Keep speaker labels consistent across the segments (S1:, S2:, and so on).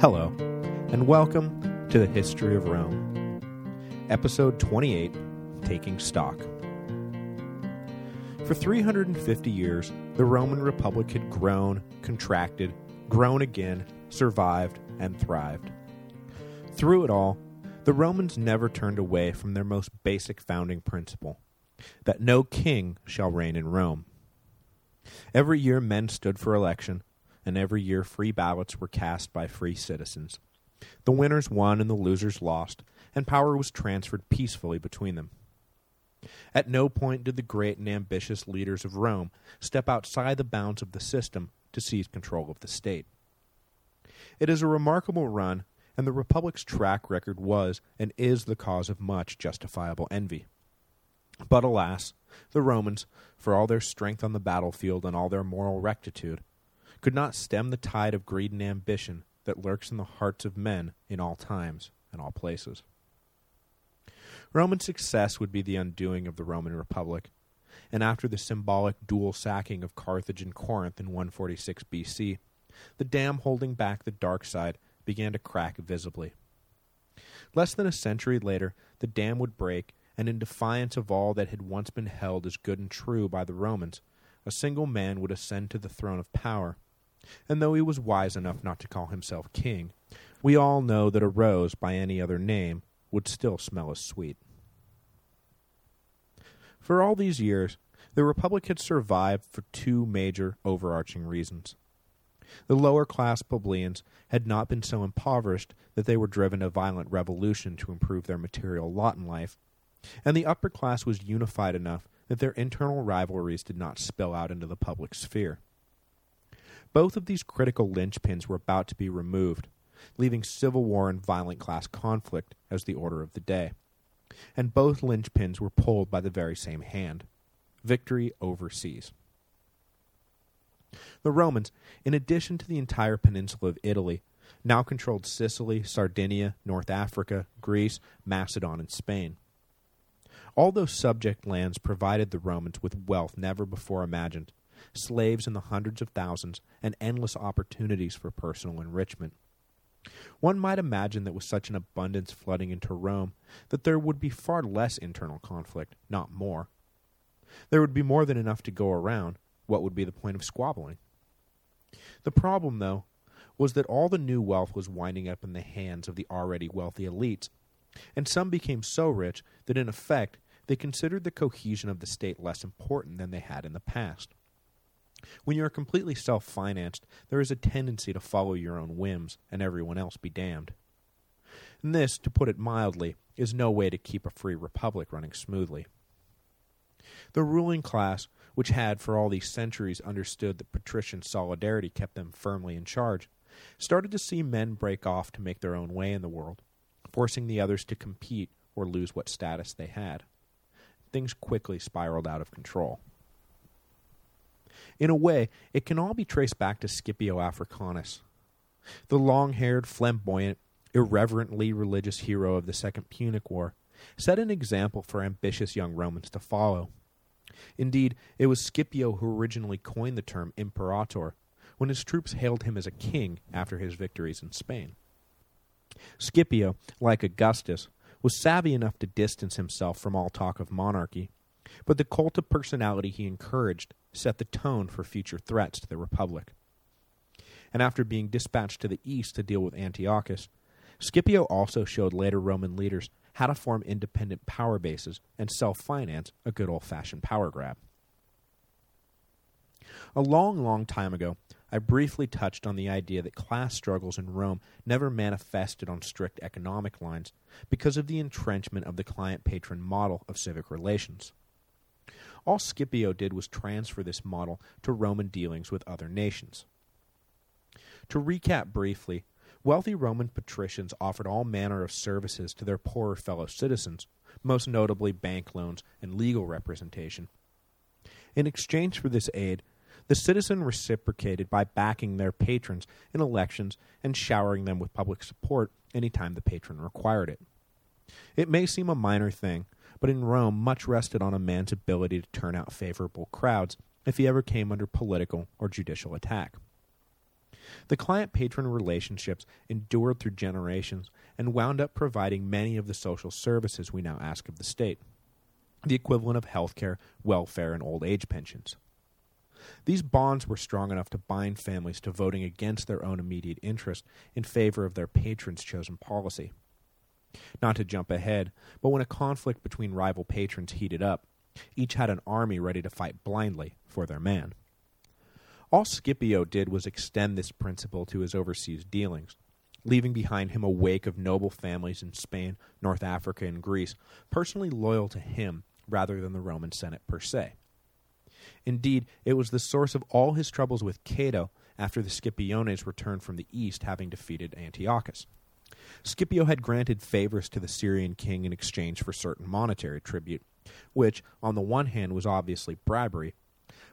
S1: Hello, and welcome to the History of Rome, Episode 28, Taking Stock. For 350 years, the Roman Republic had grown, contracted, grown again, survived, and thrived. Through it all, the Romans never turned away from their most basic founding principle, that no king shall reign in Rome. Every year men stood for election, and every year free ballots were cast by free citizens. The winners won and the losers lost, and power was transferred peacefully between them. At no point did the great and ambitious leaders of Rome step outside the bounds of the system to seize control of the state. It is a remarkable run, and the Republic's track record was and is the cause of much justifiable envy. But alas, the Romans, for all their strength on the battlefield and all their moral rectitude, could not stem the tide of greed and ambition that lurks in the hearts of men in all times and all places. Roman success would be the undoing of the Roman Republic, and after the symbolic dual sacking of Carthage and Corinth in 146 BC, the dam holding back the dark side began to crack visibly. Less than a century later, the dam would break, and in defiance of all that had once been held as good and true by the Romans, a single man would ascend to the throne of power, and though he was wise enough not to call himself king, we all know that a rose by any other name would still smell as sweet. For all these years, the Republic had survived for two major overarching reasons. The lower-class plebeians had not been so impoverished that they were driven to violent revolution to improve their material lot in life, and the upper class was unified enough that their internal rivalries did not spill out into the public sphere. Both of these critical linchpins were about to be removed, leaving civil war and violent class conflict as the order of the day. And both linchpins were pulled by the very same hand, victory overseas. The Romans, in addition to the entire peninsula of Italy, now controlled Sicily, Sardinia, North Africa, Greece, Macedon, and Spain. All those subject lands provided the Romans with wealth never before imagined, slaves in the hundreds of thousands, and endless opportunities for personal enrichment. One might imagine that with such an abundance flooding into Rome, that there would be far less internal conflict, not more. There would be more than enough to go around. What would be the point of squabbling? The problem, though, was that all the new wealth was winding up in the hands of the already wealthy elites, and some became so rich that in effect they considered the cohesion of the state less important than they had in the past. When you are completely self-financed, there is a tendency to follow your own whims, and everyone else be damned. And this, to put it mildly, is no way to keep a free republic running smoothly. The ruling class, which had for all these centuries understood that patrician solidarity kept them firmly in charge, started to see men break off to make their own way in the world, forcing the others to compete or lose what status they had. Things quickly spiraled out of control. In a way, it can all be traced back to Scipio Africanus. The long-haired, flamboyant, irreverently religious hero of the Second Punic War set an example for ambitious young Romans to follow. Indeed, it was Scipio who originally coined the term imperator, when his troops hailed him as a king after his victories in Spain. Scipio, like Augustus, was savvy enough to distance himself from all talk of monarchy, but the cult of personality he encouraged set the tone for future threats to the Republic. And after being dispatched to the east to deal with Antiochus, Scipio also showed later Roman leaders how to form independent power bases and self-finance a good old-fashioned power grab. A long, long time ago, I briefly touched on the idea that class struggles in Rome never manifested on strict economic lines because of the entrenchment of the client-patron model of civic relations. All Scipio did was transfer this model to Roman dealings with other nations. To recap briefly, wealthy Roman patricians offered all manner of services to their poorer fellow citizens, most notably bank loans and legal representation. In exchange for this aid, the citizen reciprocated by backing their patrons in elections and showering them with public support any time the patron required it. It may seem a minor thing, but in Rome much rested on a man's ability to turn out favorable crowds if he ever came under political or judicial attack. The client-patron relationships endured through generations and wound up providing many of the social services we now ask of the state, the equivalent of healthcare, welfare, and old age pensions. These bonds were strong enough to bind families to voting against their own immediate interest in favor of their patrons' chosen policy. Not to jump ahead, but when a conflict between rival patrons heated up, each had an army ready to fight blindly for their man. All Scipio did was extend this principle to his overseas dealings, leaving behind him a wake of noble families in Spain, North Africa, and Greece, personally loyal to him rather than the Roman Senate per se. Indeed, it was the source of all his troubles with Cato after the Scipiones returned from the east having defeated Antiochus. Scipio had granted favors to the Syrian king in exchange for certain monetary tribute, which, on the one hand, was obviously bribery,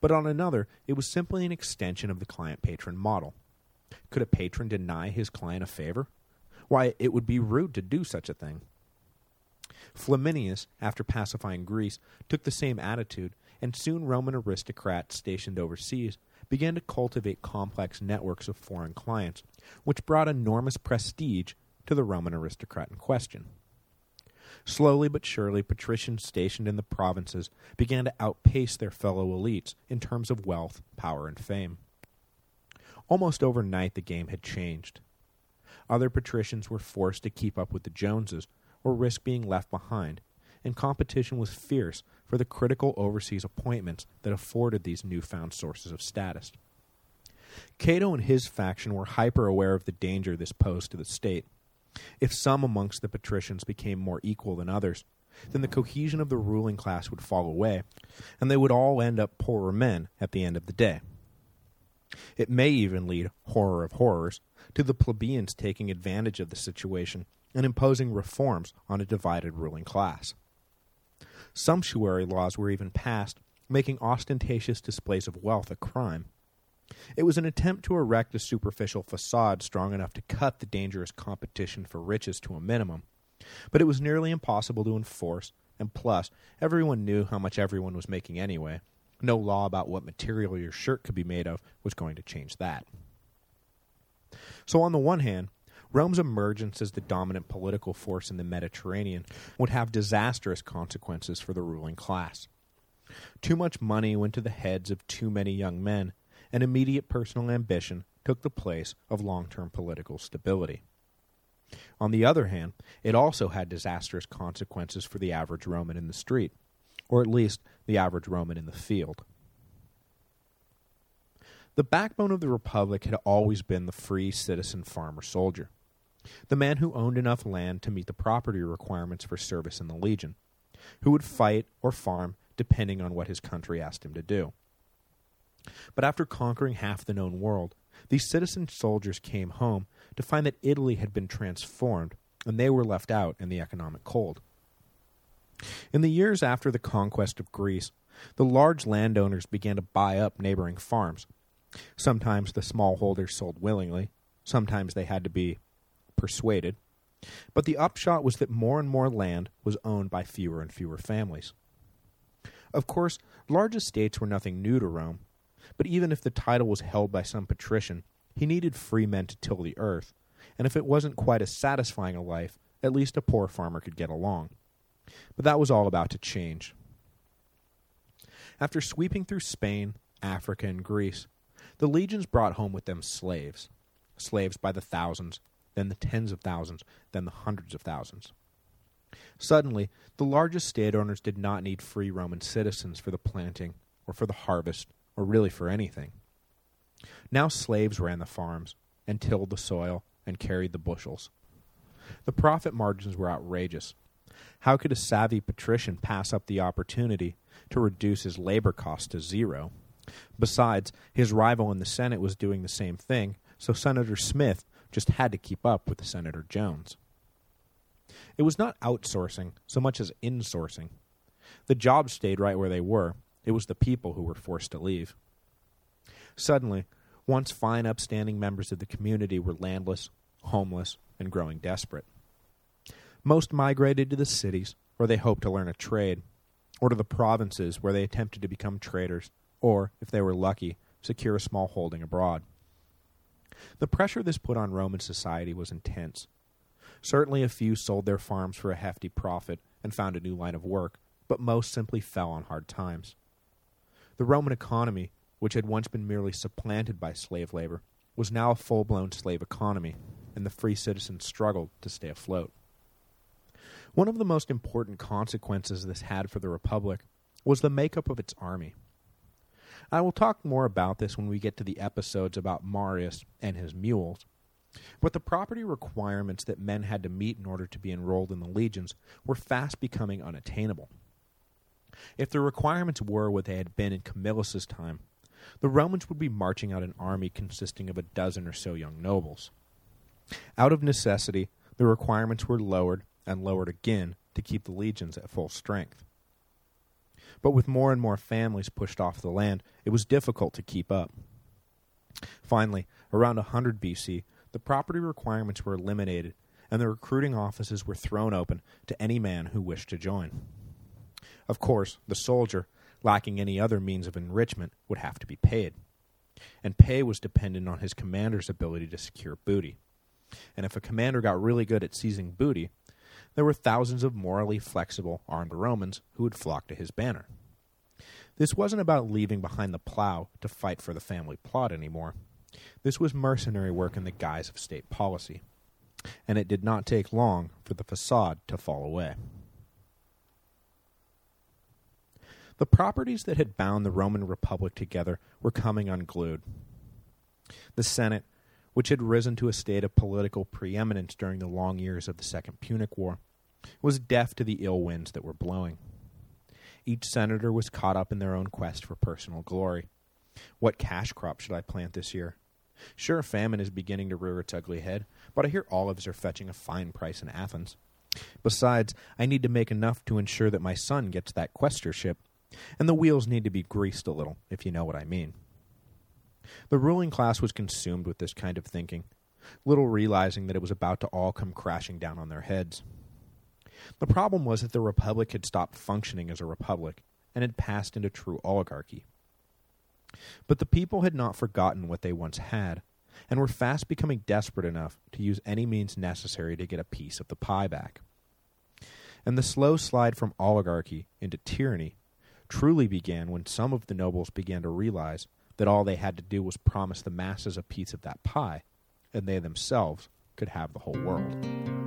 S1: but on another, it was simply an extension of the client-patron model. Could a patron deny his client a favor? Why, it would be rude to do such a thing. Flamininus, after pacifying Greece, took the same attitude, and soon Roman aristocrats stationed overseas began to cultivate complex networks of foreign clients, which brought enormous prestige to the Roman aristocrat in question. Slowly but surely, patricians stationed in the provinces began to outpace their fellow elites in terms of wealth, power, and fame. Almost overnight, the game had changed. Other patricians were forced to keep up with the Joneses or risk being left behind, and competition was fierce for the critical overseas appointments that afforded these newfound sources of status. Cato and his faction were hyper-aware of the danger this posed to the state, if some amongst the patricians became more equal than others, then the cohesion of the ruling class would fall away, and they would all end up poorer men at the end of the day. It may even lead, horror of horrors, to the plebeians taking advantage of the situation and imposing reforms on a divided ruling class. Sumptuary laws were even passed, making ostentatious displays of wealth a crime, it was an attempt to erect a superficial facade strong enough to cut the dangerous competition for riches to a minimum, but it was nearly impossible to enforce, and plus, everyone knew how much everyone was making anyway. No law about what material your shirt could be made of was going to change that. So on the one hand, Rome's emergence as the dominant political force in the Mediterranean would have disastrous consequences for the ruling class. Too much money went to the heads of too many young men, and immediate personal ambition took the place of long-term political stability. On the other hand, it also had disastrous consequences for the average Roman in the street, or at least the average Roman in the field. The backbone of the Republic had always been the free citizen farmer-soldier, the man who owned enough land to meet the property requirements for service in the legion, who would fight or farm depending on what his country asked him to do. But after conquering half the known world, these citizen soldiers came home to find that Italy had been transformed, and they were left out in the economic cold. In the years after the conquest of Greece, the large landowners began to buy up neighboring farms. Sometimes the smallholders sold willingly, sometimes they had to be persuaded, but the upshot was that more and more land was owned by fewer and fewer families. Of course, large estates were nothing new to Rome, but even if the title was held by some patrician, he needed free men to till the earth, and if it wasn't quite as satisfying a life, at least a poor farmer could get along. But that was all about to change. After sweeping through Spain, Africa, and Greece, the legions brought home with them slaves. Slaves by the thousands, then the tens of thousands, then the hundreds of thousands. Suddenly, the largest state owners did not need free Roman citizens for the planting, or for the harvest, or really for anything. Now slaves ran the farms, and tilled the soil, and carried the bushels. The profit margins were outrageous. How could a savvy patrician pass up the opportunity to reduce his labor cost to zero? Besides, his rival in the Senate was doing the same thing, so Senator Smith just had to keep up with Senator Jones. It was not outsourcing so much as insourcing. The jobs stayed right where they were, it was the people who were forced to leave. Suddenly, once fine upstanding members of the community were landless, homeless, and growing desperate. Most migrated to the cities, where they hoped to learn a trade, or to the provinces where they attempted to become traders, or, if they were lucky, secure a small holding abroad. The pressure this put on Roman society was intense. Certainly a few sold their farms for a hefty profit and found a new line of work, but most simply fell on hard times. The Roman economy, which had once been merely supplanted by slave labor, was now a full-blown slave economy, and the free citizens struggled to stay afloat. One of the most important consequences this had for the Republic was the makeup of its army. I will talk more about this when we get to the episodes about Marius and his mules, but the property requirements that men had to meet in order to be enrolled in the legions were fast becoming unattainable. If the requirements were what they had been in Camillus's time, the Romans would be marching out an army consisting of a dozen or so young nobles. Out of necessity, the requirements were lowered and lowered again to keep the legions at full strength. But with more and more families pushed off the land, it was difficult to keep up. Finally, around 100 BC, the property requirements were eliminated and the recruiting offices were thrown open to any man who wished to join. Of course, the soldier, lacking any other means of enrichment, would have to be paid. And pay was dependent on his commander's ability to secure booty. And if a commander got really good at seizing booty, there were thousands of morally flexible, armed Romans who would flock to his banner. This wasn't about leaving behind the plow to fight for the family plot anymore. This was mercenary work in the guise of state policy. And it did not take long for the facade to fall away. The properties that had bound the Roman Republic together were coming unglued. The Senate, which had risen to a state of political preeminence during the long years of the Second Punic War, was deaf to the ill winds that were blowing. Each senator was caught up in their own quest for personal glory. What cash crop should I plant this year? Sure, famine is beginning to rear its ugly head, but I hear olives are fetching a fine price in Athens. Besides, I need to make enough to ensure that my son gets that questorship, and the wheels need to be greased a little, if you know what I mean. The ruling class was consumed with this kind of thinking, little realizing that it was about to all come crashing down on their heads. The problem was that the republic had stopped functioning as a republic and had passed into true oligarchy. But the people had not forgotten what they once had, and were fast becoming desperate enough to use any means necessary to get a piece of the pie back. And the slow slide from oligarchy into tyranny truly began when some of the nobles began to realize that all they had to do was promise the masses a piece of that pie, and they themselves could have the whole world.